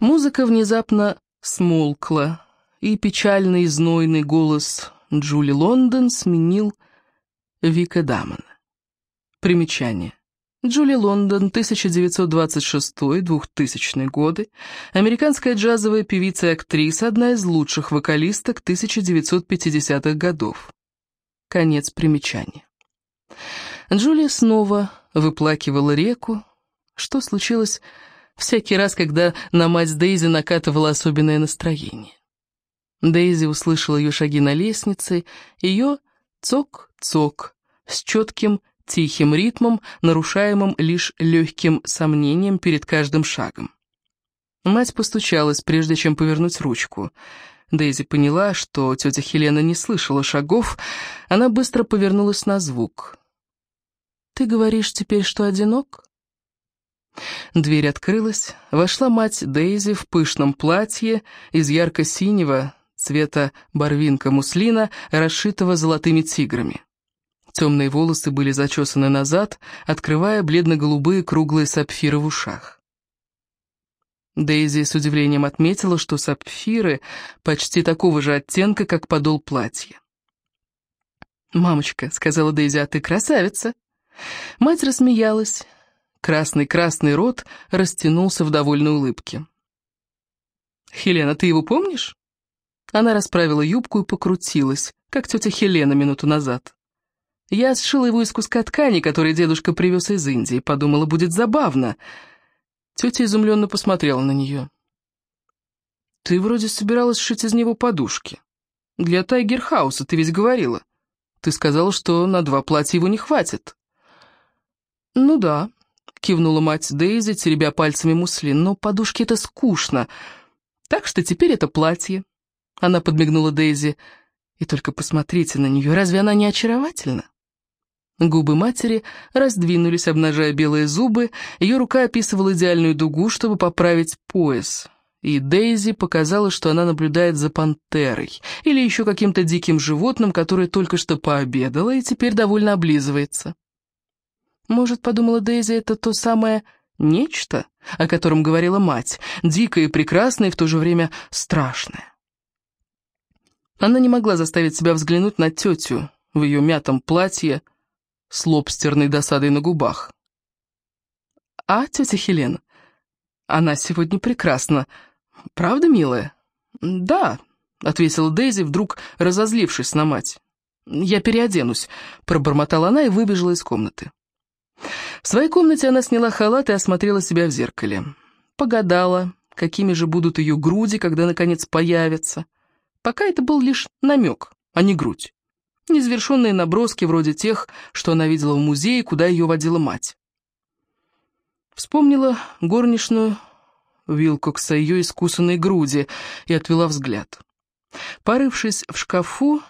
Музыка внезапно смолкла, и печальный знойный голос Джули Лондон сменил Вика Дамона. Примечание. Джули Лондон, 1926-2000 годы, американская джазовая певица и актриса, одна из лучших вокалисток 1950-х годов. Конец примечания. Джулия снова выплакивала реку. Что случилось всякий раз, когда на мать Дейзи накатывало особенное настроение? Дейзи услышала ее шаги на лестнице, ее цок-цок с четким тихим ритмом, нарушаемым лишь легким сомнением перед каждым шагом. Мать постучалась, прежде чем повернуть ручку. Дейзи поняла, что тетя Хелена не слышала шагов, она быстро повернулась на звук. «Ты говоришь теперь, что одинок?» Дверь открылась, вошла мать Дейзи в пышном платье из ярко-синего цвета барвинка муслина, расшитого золотыми тиграми. Темные волосы были зачесаны назад, открывая бледно-голубые круглые сапфиры в ушах. Дейзи с удивлением отметила, что сапфиры почти такого же оттенка, как подол платья. «Мамочка», — сказала Дейзи, — «а ты красавица». Мать рассмеялась. Красный-красный рот растянулся в довольной улыбке. «Хелена, ты его помнишь?» Она расправила юбку и покрутилась, как тетя Хелена минуту назад. Я сшила его из куска ткани, который дедушка привез из Индии. Подумала, будет забавно. Тетя изумленно посмотрела на нее. «Ты вроде собиралась сшить из него подушки. Для Тайгерхауса ты ведь говорила. Ты сказала, что на два платья его не хватит». «Ну да», — кивнула мать Дейзи, теребя пальцами муслин, «но подушки — это скучно. Так что теперь это платье». Она подмигнула Дейзи. «И только посмотрите на нее, разве она не очаровательна?» Губы матери раздвинулись, обнажая белые зубы, ее рука описывала идеальную дугу, чтобы поправить пояс. И Дейзи показала, что она наблюдает за пантерой или еще каким-то диким животным, которое только что пообедало и теперь довольно облизывается. Может, подумала Дейзи, это то самое нечто, о котором говорила мать, дикое и прекрасное, и в то же время страшное. Она не могла заставить себя взглянуть на тетю в ее мятом платье, с лобстерной досадой на губах. «А, тетя Хелена, она сегодня прекрасна. Правда, милая?» «Да», — ответила Дейзи, вдруг разозлившись на мать. «Я переоденусь», — пробормотала она и выбежала из комнаты. В своей комнате она сняла халат и осмотрела себя в зеркале. Погадала, какими же будут ее груди, когда, наконец, появятся. Пока это был лишь намек, а не грудь. Незавершенные наброски вроде тех, что она видела в музее, куда ее водила мать. Вспомнила горничную Вилкокса, ее искусанной груди, и отвела взгляд. Порывшись в шкафу,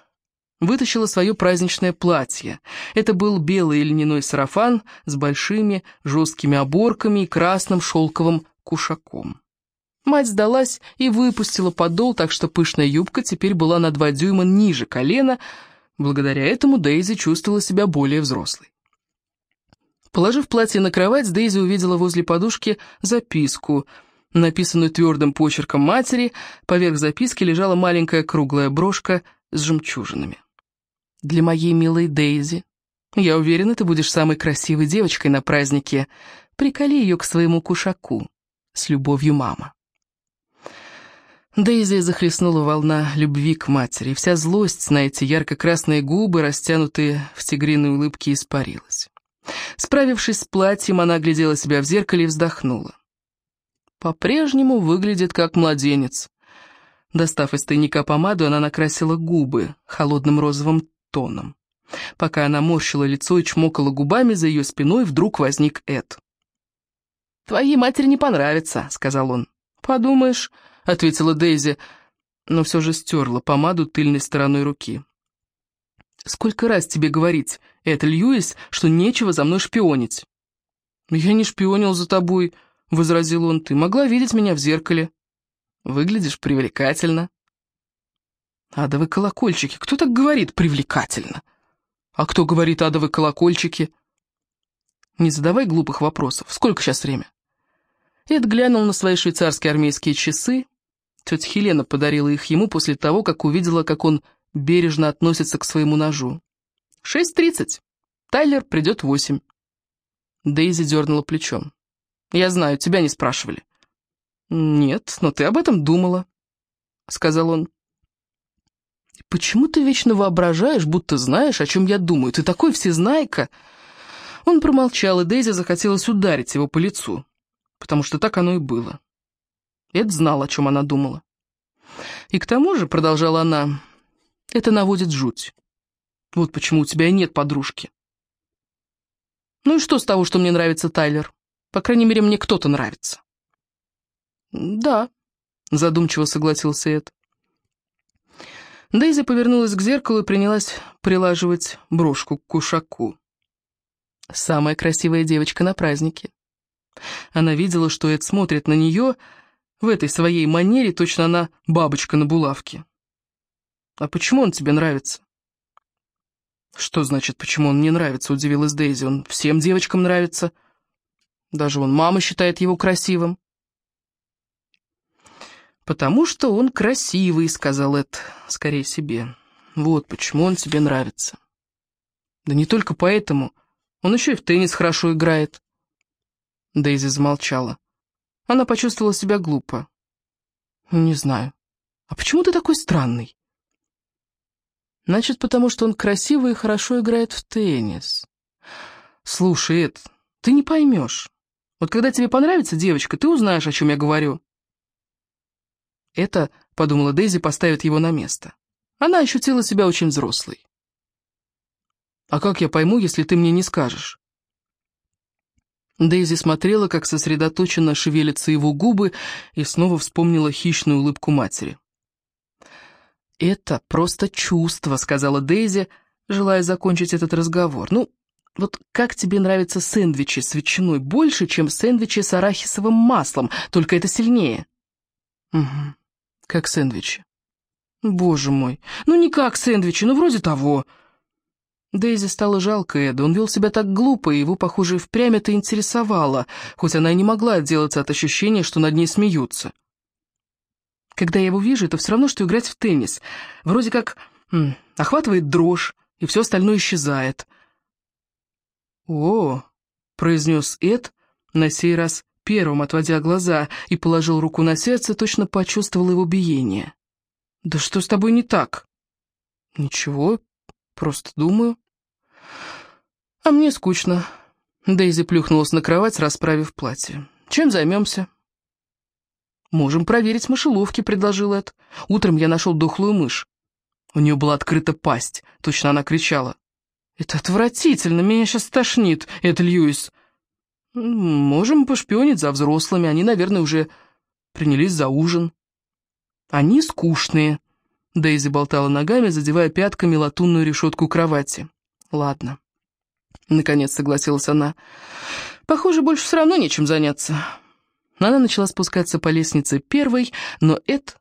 вытащила свое праздничное платье. Это был белый льняной сарафан с большими жесткими оборками и красным шелковым кушаком. Мать сдалась и выпустила подол, так что пышная юбка теперь была на два дюйма ниже колена, Благодаря этому Дейзи чувствовала себя более взрослой. Положив платье на кровать, Дейзи увидела возле подушки записку, написанную твердым почерком матери. Поверх записки лежала маленькая круглая брошка с жемчужинами. «Для моей милой Дейзи. Я уверена, ты будешь самой красивой девочкой на празднике. Приколи ее к своему кушаку. С любовью, мама». Дейзи захлестнула волна любви к матери, вся злость на эти ярко-красные губы, растянутые в тигриной улыбке, испарилась. Справившись с платьем, она глядела себя в зеркале и вздохнула. По-прежнему выглядит как младенец. Достав из тайника помаду, она накрасила губы холодным розовым тоном. Пока она морщила лицо и чмокала губами, за ее спиной вдруг возник Эд. «Твоей матери не понравится», — сказал он. «Подумаешь...» — ответила Дейзи, но все же стерла помаду тыльной стороной руки. «Сколько раз тебе говорить, это Льюис, что нечего за мной шпионить?» «Я не шпионил за тобой», — возразил он. «Ты могла видеть меня в зеркале. Выглядишь привлекательно». «Адовы колокольчики. Кто так говорит привлекательно?» «А кто говорит адовы колокольчики?» «Не задавай глупых вопросов. Сколько сейчас время?» Эд глянул на свои швейцарские армейские часы. Тетя Хелена подарила их ему после того, как увидела, как он бережно относится к своему ножу. «Шесть тридцать. Тайлер придет в восемь». Дейзи дернула плечом. «Я знаю, тебя не спрашивали». «Нет, но ты об этом думала», — сказал он. «Почему ты вечно воображаешь, будто знаешь, о чем я думаю? Ты такой всезнайка!» Он промолчал, и Дейзи захотелось ударить его по лицу, потому что так оно и было. Эд знал, о чем она думала. «И к тому же», — продолжала она, — «это наводит жуть. Вот почему у тебя нет подружки». «Ну и что с того, что мне нравится Тайлер? По крайней мере, мне кто-то нравится». «Да», — задумчиво согласился Эд. Дейзи повернулась к зеркалу и принялась прилаживать брошку к кушаку. Самая красивая девочка на празднике. Она видела, что Эд смотрит на нее в этой своей манере, точно она бабочка на булавке. «А почему он тебе нравится?» «Что значит, почему он не нравится?» — удивилась Дейзи. «Он всем девочкам нравится. Даже он мама считает его красивым». «Потому что он красивый», — сказал Эд, скорее себе. «Вот почему он тебе нравится». «Да не только поэтому. Он еще и в теннис хорошо играет». Дейзи замолчала. Она почувствовала себя глупо. «Не знаю. А почему ты такой странный?» «Значит, потому что он красивый и хорошо играет в теннис». «Слушай, Эд, ты не поймешь. Вот когда тебе понравится девочка, ты узнаешь, о чем я говорю». Это, подумала Дейзи, поставит его на место. Она ощутила себя очень взрослой. «А как я пойму, если ты мне не скажешь?» Дейзи смотрела, как сосредоточенно шевелятся его губы, и снова вспомнила хищную улыбку матери. «Это просто чувство», — сказала Дейзи, желая закончить этот разговор. «Ну, вот как тебе нравятся сэндвичи с ветчиной? Больше, чем сэндвичи с арахисовым маслом, только это сильнее». «Угу как сэндвичи. Боже мой, ну не как сэндвичи, ну вроде того. Дейзи стало жалко Эда, он вел себя так глупо, и его, похоже, впрямь это интересовало, хоть она и не могла отделаться от ощущения, что над ней смеются. Когда я его вижу, это все равно, что играть в теннис. Вроде как м, охватывает дрожь, и все остальное исчезает. «О!» — произнес Эд, на сей раз первым отводя глаза, и положил руку на сердце, точно почувствовал его биение. «Да что с тобой не так?» «Ничего, просто думаю». «А мне скучно». Дейзи плюхнулась на кровать, расправив платье. «Чем займемся?» «Можем проверить мышеловки», — предложил Эд. «Утром я нашел дохлую мышь. У нее была открыта пасть, точно она кричала. «Это отвратительно, меня сейчас тошнит, это Льюис. «Можем пошпионить за взрослыми, они, наверное, уже принялись за ужин». «Они скучные», — Дейзи болтала ногами, задевая пятками латунную решетку кровати. «Ладно». Наконец согласилась она. «Похоже, больше все равно нечем заняться». Она начала спускаться по лестнице первой, но Эд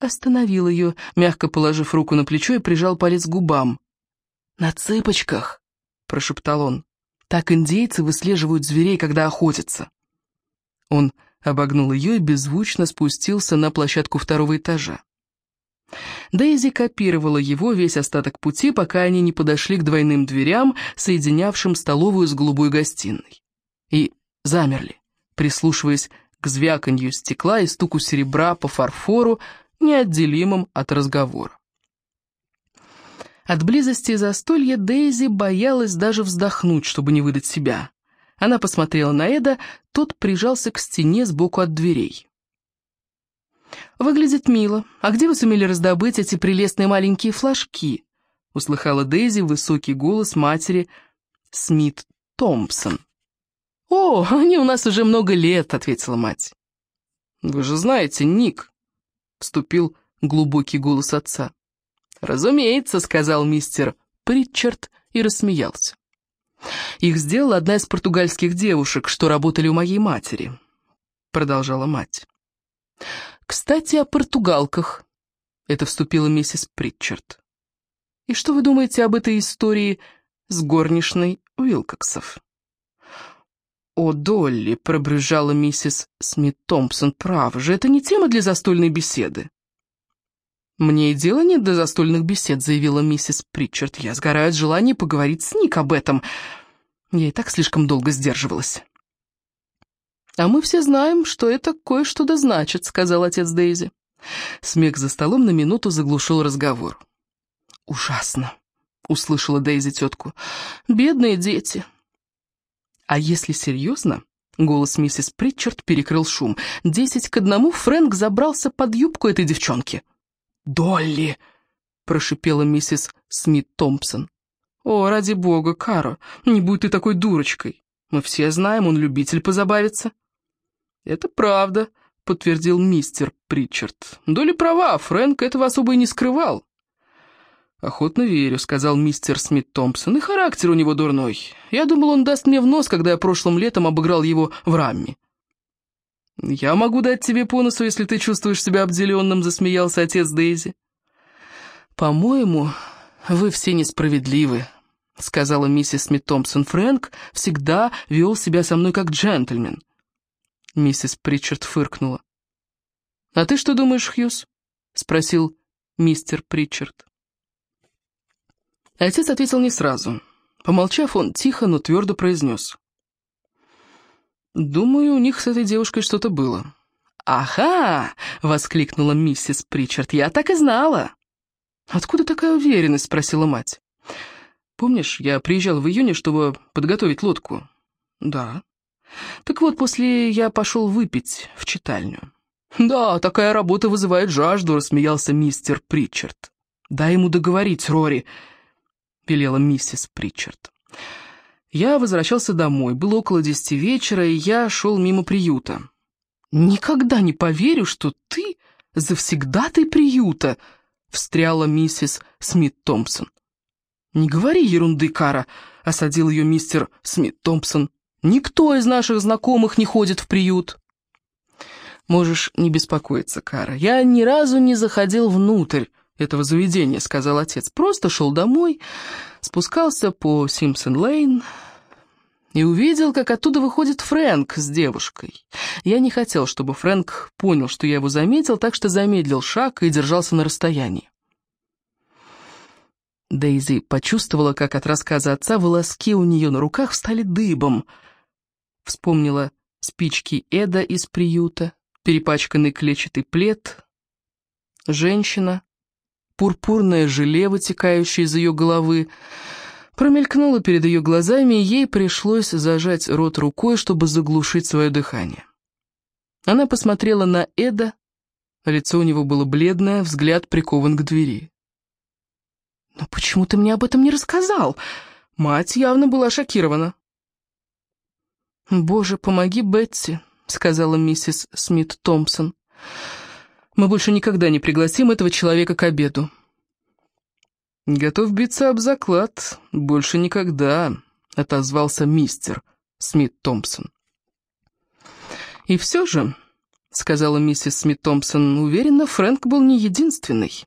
остановил ее, мягко положив руку на плечо и прижал палец к губам. «На цыпочках», — прошептал он. Так индейцы выслеживают зверей, когда охотятся. Он обогнул ее и беззвучно спустился на площадку второго этажа. Дейзи копировала его весь остаток пути, пока они не подошли к двойным дверям, соединявшим столовую с голубой гостиной. И замерли, прислушиваясь к звяканью стекла и стуку серебра по фарфору, неотделимым от разговора. От близости застолья Дейзи боялась даже вздохнуть, чтобы не выдать себя. Она посмотрела на Эда, тот прижался к стене сбоку от дверей. «Выглядит мило. А где вы сумели раздобыть эти прелестные маленькие флажки?» — услыхала Дейзи высокий голос матери Смит Томпсон. «О, они у нас уже много лет», — ответила мать. «Вы же знаете, Ник», — вступил глубокий голос отца. «Разумеется», — сказал мистер Притчард и рассмеялся. «Их сделала одна из португальских девушек, что работали у моей матери», — продолжала мать. «Кстати, о португалках», — это вступила миссис Притчард. «И что вы думаете об этой истории с горничной Уилкоксов?» «О, Долли!» — пробрюзжала миссис Смит Томпсон. «Право же, это не тема для застольной беседы». «Мне и дела нет до застольных бесед», — заявила миссис Притчард. «Я сгораю от желания поговорить с Ник об этом. Я и так слишком долго сдерживалась». «А мы все знаем, что это кое-что да значит», — сказал отец Дейзи. Смех за столом на минуту заглушил разговор. «Ужасно», — услышала Дейзи тетку. «Бедные дети». «А если серьезно?» — голос миссис Притчард перекрыл шум. «Десять к одному Фрэнк забрался под юбку этой девчонки». «Долли!» — прошипела миссис Смит Томпсон. «О, ради бога, Каро, не будь ты такой дурочкой. Мы все знаем, он любитель позабавиться». «Это правда», — подтвердил мистер Притчард. «Доли права, Фрэнк этого особо и не скрывал». «Охотно верю», — сказал мистер Смит Томпсон, — «и характер у него дурной. Я думал, он даст мне в нос, когда я прошлым летом обыграл его в рамме». «Я могу дать тебе по носу, если ты чувствуешь себя обделенным», — засмеялся отец Дейзи. «По-моему, вы все несправедливы», — сказала миссис Смит Томпсон. «Фрэнк всегда вел себя со мной как джентльмен». Миссис Причард фыркнула. «А ты что думаешь, Хьюз?» — спросил мистер Причард. Отец ответил не сразу. Помолчав, он тихо, но твердо произнес. «Думаю, у них с этой девушкой что-то было». «Ага!» — воскликнула миссис Причард. «Я так и знала!» «Откуда такая уверенность?» — спросила мать. «Помнишь, я приезжал в июне, чтобы подготовить лодку?» «Да». «Так вот, после я пошел выпить в читальню». «Да, такая работа вызывает жажду», — рассмеялся мистер Причард. «Дай ему договорить, Рори», — велела миссис Причард. Я возвращался домой, было около десяти вечера, и я шел мимо приюта. «Никогда не поверю, что ты завсегдатай приюта», — встряла миссис Смит Томпсон. «Не говори ерунды, Кара», — осадил ее мистер Смит Томпсон. «Никто из наших знакомых не ходит в приют». «Можешь не беспокоиться, Кара. Я ни разу не заходил внутрь этого заведения», — сказал отец. «Просто шел домой, спускался по Симпсон-Лейн, и увидел, как оттуда выходит Фрэнк с девушкой. Я не хотел, чтобы Фрэнк понял, что я его заметил, так что замедлил шаг и держался на расстоянии. Дейзи почувствовала, как от рассказа отца волоски у нее на руках встали дыбом. Вспомнила спички Эда из приюта, перепачканный клетчатый плед, женщина, пурпурное желе, вытекающее из ее головы, промелькнуло перед ее глазами, и ей пришлось зажать рот рукой, чтобы заглушить свое дыхание. Она посмотрела на Эда, лицо у него было бледное, взгляд прикован к двери. «Но почему ты мне об этом не рассказал?» Мать явно была шокирована. «Боже, помоги Бетси», — сказала миссис Смит Томпсон. «Мы больше никогда не пригласим этого человека к обеду». «Готов биться об заклад. Больше никогда», — отозвался мистер Смит Томпсон. «И все же», — сказала миссис Смит Томпсон, — «уверена, Фрэнк был не единственный.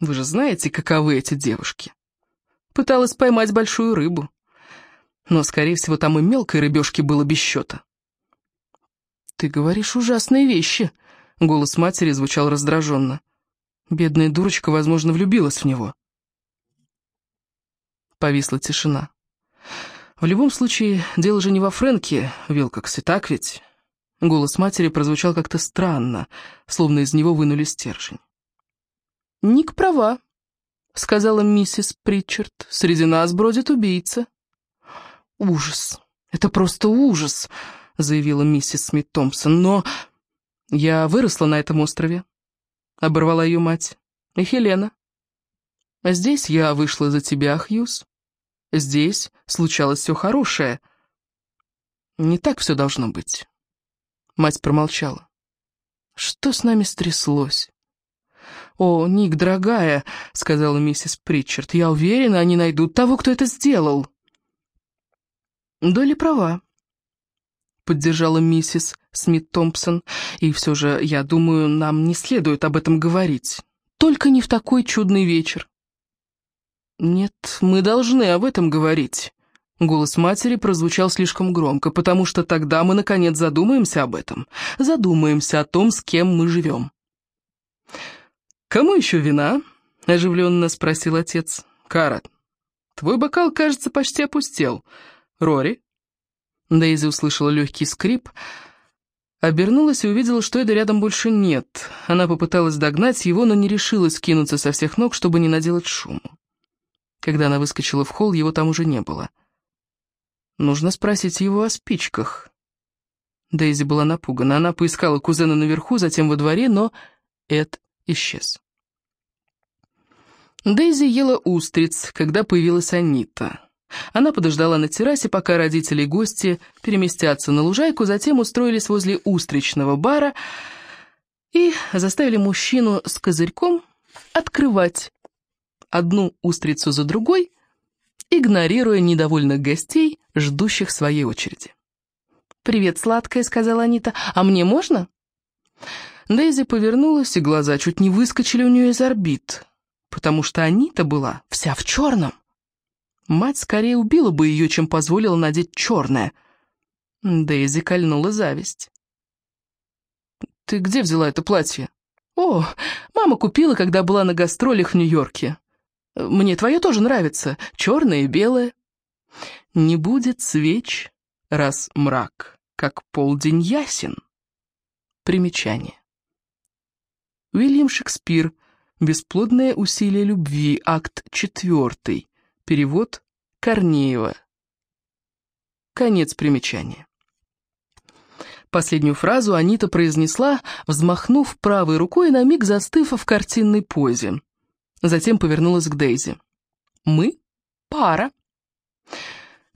Вы же знаете, каковы эти девушки. Пыталась поймать большую рыбу. Но, скорее всего, там и мелкой рыбешки было без счета». «Ты говоришь ужасные вещи», — голос матери звучал раздраженно. «Бедная дурочка, возможно, влюбилась в него». Повисла тишина. В любом случае, дело же не во Фрэнке, Вилкоксе, так ведь? Голос матери прозвучал как-то странно, словно из него вынули стержень. «Ник права», — сказала миссис Притчард. «Среди нас бродит убийца». «Ужас! Это просто ужас!» — заявила миссис Смит Томпсон. «Но я выросла на этом острове», — оборвала ее мать. «И Хелена. А здесь я вышла за тебя, Хьюз. Здесь случалось все хорошее. Не так все должно быть. Мать промолчала. Что с нами стряслось? «О, Ник, дорогая», — сказала миссис Притчард, — «я уверена, они найдут того, кто это сделал». «Долли права», — поддержала миссис Смит Томпсон, «и все же, я думаю, нам не следует об этом говорить. Только не в такой чудный вечер. «Нет, мы должны об этом говорить», Голос матери прозвучал слишком громко, потому что тогда мы, наконец, задумаемся об этом. Задумаемся о том, с кем мы живем. «Кому еще вина?» — оживленно спросил отец. «Кара, твой бокал, кажется, почти опустел. Рори?» Дейзи услышала легкий скрип, обернулась и увидела, что Эда рядом больше нет. Она попыталась догнать его, но не решилась кинуться со всех ног, чтобы не наделать шуму. Когда она выскочила в холл, его там уже не было. Нужно спросить его о спичках. Дейзи была напугана. Она поискала кузена наверху, затем во дворе, но Эд исчез. Дейзи ела устриц, когда появилась Анита. Она подождала на террасе, пока родители и гости переместятся на лужайку, затем устроились возле устричного бара и заставили мужчину с козырьком открывать одну устрицу за другой, игнорируя недовольных гостей, ждущих своей очереди. «Привет, сладкая», — сказала Анита. «А мне можно?» Дейзи повернулась, и глаза чуть не выскочили у нее из орбит, потому что Анита была вся в черном. Мать скорее убила бы ее, чем позволила надеть черное. Дейзи кольнула зависть. «Ты где взяла это платье?» «О, мама купила, когда была на гастролях в Нью-Йорке. Мне твое тоже нравится, черное и белое». «Не будет свеч, раз мрак, как полдень ясен». Примечание. Уильям Шекспир. Бесплодное усилие любви. Акт четвертый. Перевод Корнеева. Конец примечания. Последнюю фразу Анита произнесла, взмахнув правой рукой, на миг застыв в картинной позе. Затем повернулась к Дейзи. «Мы — пара».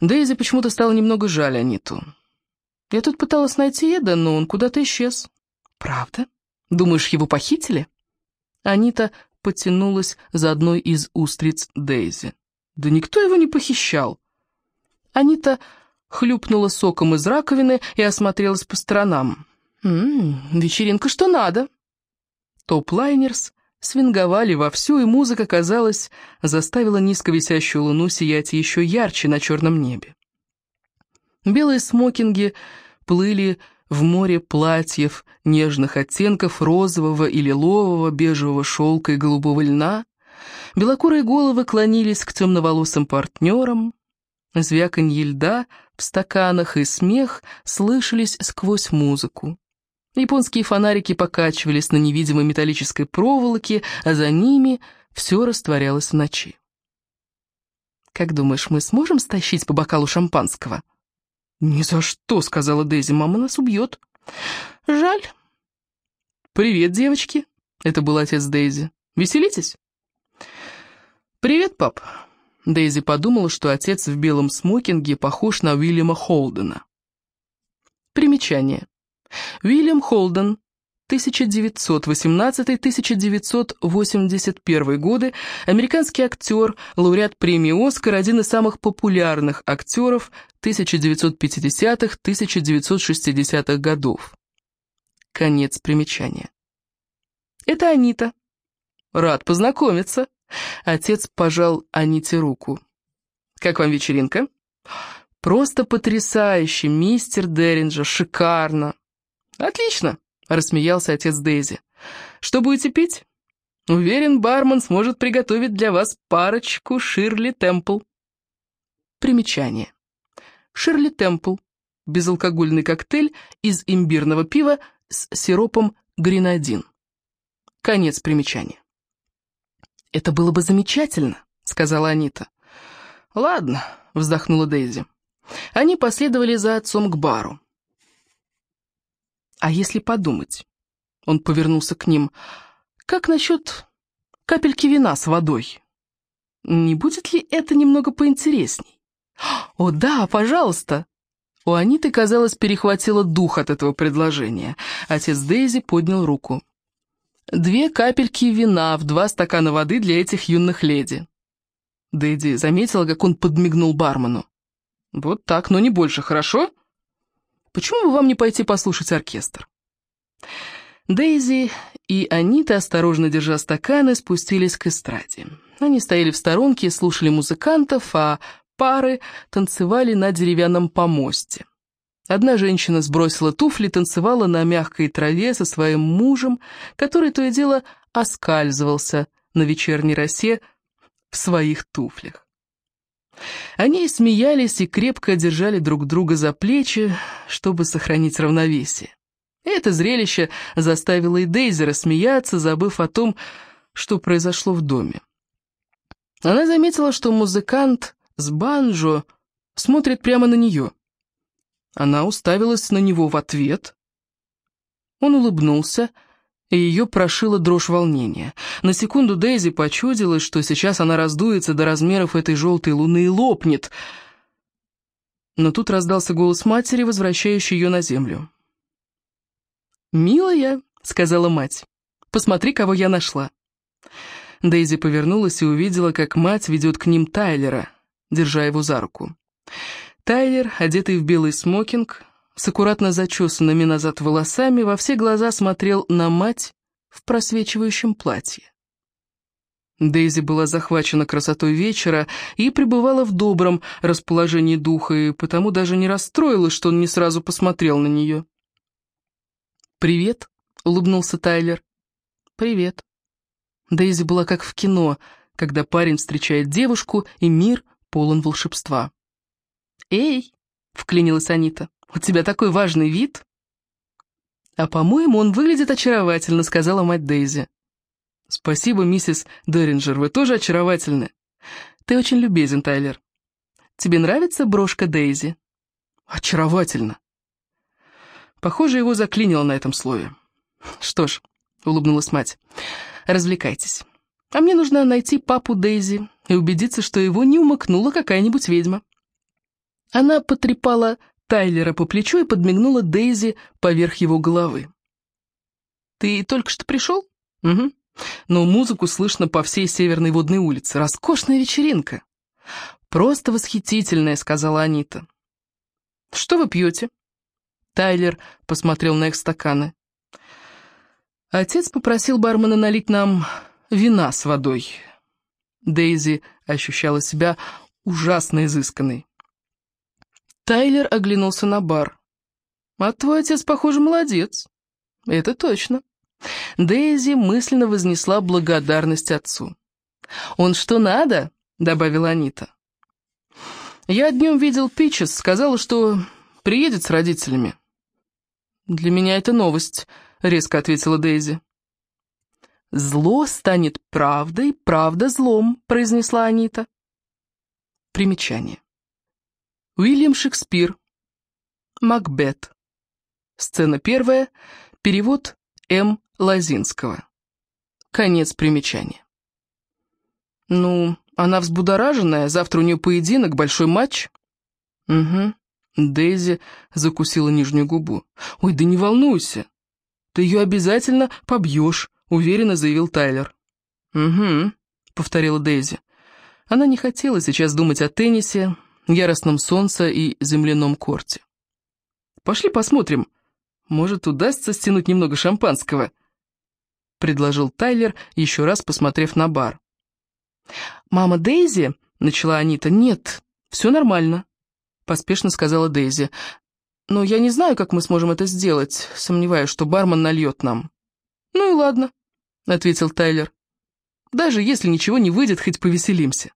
Дейзи почему-то стало немного жаль Аниту. «Я тут пыталась найти Эда, но он куда-то исчез». «Правда? Думаешь, его похитили?» Анита потянулась за одной из устриц Дейзи. Да никто его не похищал. Анита хлюпнула соком из раковины и осмотрелась по сторонам. «М -м, вечеринка что надо». Топ-лайнерс свинговали вовсю, и музыка, казалось, заставила низко висящую луну сиять еще ярче на черном небе. Белые смокинги плыли в море платьев нежных оттенков розового и лилового, бежевого шелка и голубого льна, Белокурые головы клонились к темноволосым партнерам, звяканье льда в стаканах и смех слышались сквозь музыку. Японские фонарики покачивались на невидимой металлической проволоке, а за ними все растворялось в ночи. «Как думаешь, мы сможем стащить по бокалу шампанского?» «Ни за что», — сказала Дейзи, — «мама нас убьет». «Жаль». «Привет, девочки», — это был отец Дейзи. «Веселитесь?» «Привет, пап!» Дейзи подумала, что отец в белом смокинге похож на Уильяма Холдена. Примечание. Уильям Холден, 1918-1981 годы, американский актер, лауреат премии «Оскар», один из самых популярных актеров 1950-1960-х годов. Конец примечания. Это Анита. Рад познакомиться. Отец пожал Аните руку. «Как вам вечеринка?» «Просто потрясающе, мистер Деринджер, шикарно!» «Отлично!» — рассмеялся отец Дейзи. «Что будете пить?» «Уверен, бармен сможет приготовить для вас парочку Ширли Темпл». Примечание. Ширли Темпл — безалкогольный коктейль из имбирного пива с сиропом гренадин. Конец примечания. «Это было бы замечательно», — сказала Анита. «Ладно», — вздохнула Дейзи. Они последовали за отцом к бару. «А если подумать?» Он повернулся к ним. «Как насчет капельки вина с водой? Не будет ли это немного поинтересней?» «О, да, пожалуйста!» У Аниты, казалось, перехватило дух от этого предложения. Отец Дейзи поднял руку. Две капельки вина в два стакана воды для этих юных леди. Дэдди заметила, как он подмигнул бармену. «Вот так, но не больше, хорошо? Почему бы вам не пойти послушать оркестр?» Дейзи и Анита, осторожно держа стаканы, спустились к эстраде. Они стояли в сторонке и слушали музыкантов, а пары танцевали на деревянном помосте. Одна женщина сбросила туфли танцевала на мягкой траве со своим мужем, который то и дело оскальзывался на вечерней росе в своих туфлях. Они смеялись и крепко держали друг друга за плечи, чтобы сохранить равновесие. Это зрелище заставило и Дейзи рассмеяться, забыв о том, что произошло в доме. Она заметила, что музыкант с банджо смотрит прямо на нее. Она уставилась на него в ответ. Он улыбнулся, и ее прошила дрожь волнения. На секунду Дейзи почудилась, что сейчас она раздуется до размеров этой желтой луны и лопнет. Но тут раздался голос матери, возвращающий ее на землю. «Милая», — сказала мать, — «посмотри, кого я нашла». Дейзи повернулась и увидела, как мать ведет к ним Тайлера, держа его за руку. Тайлер, одетый в белый смокинг, с аккуратно зачесанными назад волосами, во все глаза смотрел на мать в просвечивающем платье. Дейзи была захвачена красотой вечера и пребывала в добром расположении духа, и потому даже не расстроилась, что он не сразу посмотрел на нее. «Привет», — улыбнулся Тайлер. «Привет». Дейзи была как в кино, когда парень встречает девушку, и мир полон волшебства. «Эй!» — вклинилась Анита. У тебя такой важный вид!» «А, по-моему, он выглядит очаровательно», — сказала мать Дейзи. «Спасибо, миссис Деринджер, вы тоже очаровательны. Ты очень любезен, Тайлер. Тебе нравится брошка Дейзи?» «Очаровательно». Похоже, его заклинило на этом слове. «Что ж», — улыбнулась мать, — «развлекайтесь. А мне нужно найти папу Дейзи и убедиться, что его не умыкнула какая-нибудь ведьма». Она потрепала Тайлера по плечу и подмигнула Дейзи поверх его головы. «Ты только что пришел?» «Угу. Но музыку слышно по всей Северной водной улице. Роскошная вечеринка». «Просто восхитительная», — сказала Анита. «Что вы пьете?» Тайлер посмотрел на их стаканы. Отец попросил бармена налить нам вина с водой. Дейзи ощущала себя ужасно изысканной. Тайлер оглянулся на бар. «А твой отец, похоже, молодец». «Это точно». Дейзи мысленно вознесла благодарность отцу. «Он что надо?» — добавила Анита. «Я днем видел Пичес, сказала, что приедет с родителями». «Для меня это новость», — резко ответила Дейзи. «Зло станет правдой, правда злом», — произнесла Анита. Примечание. Уильям Шекспир. Макбет. Сцена первая. Перевод М. Лазинского. Конец примечания. Ну, она взбудораженная, завтра у нее поединок, большой матч. Угу. Дейзи закусила нижнюю губу. Ой, да не волнуйся. Ты ее обязательно побьешь, уверенно заявил Тайлер. Угу, повторила Дейзи. Она не хотела сейчас думать о теннисе, яростном солнце и земляном корте. «Пошли посмотрим. Может, удастся стянуть немного шампанского?» — предложил Тайлер, еще раз посмотрев на бар. «Мама Дейзи?» — начала Анита. «Нет, все нормально», — поспешно сказала Дейзи. «Но я не знаю, как мы сможем это сделать, сомневаюсь, что бармен нальет нам». «Ну и ладно», — ответил Тайлер. «Даже если ничего не выйдет, хоть повеселимся».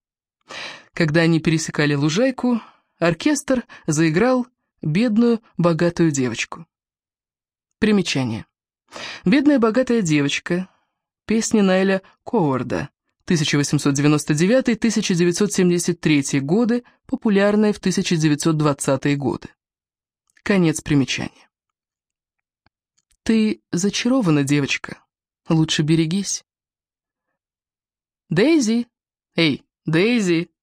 Когда они пересекали лужайку, оркестр заиграл «Бедную, богатую девочку». Примечание. «Бедная, богатая девочка» — песня Найля Коуарда, 1899-1973 годы, популярная в 1920-е годы. Конец примечания. «Ты зачарована, девочка. Лучше берегись». «Дейзи! Эй, Дейзи!»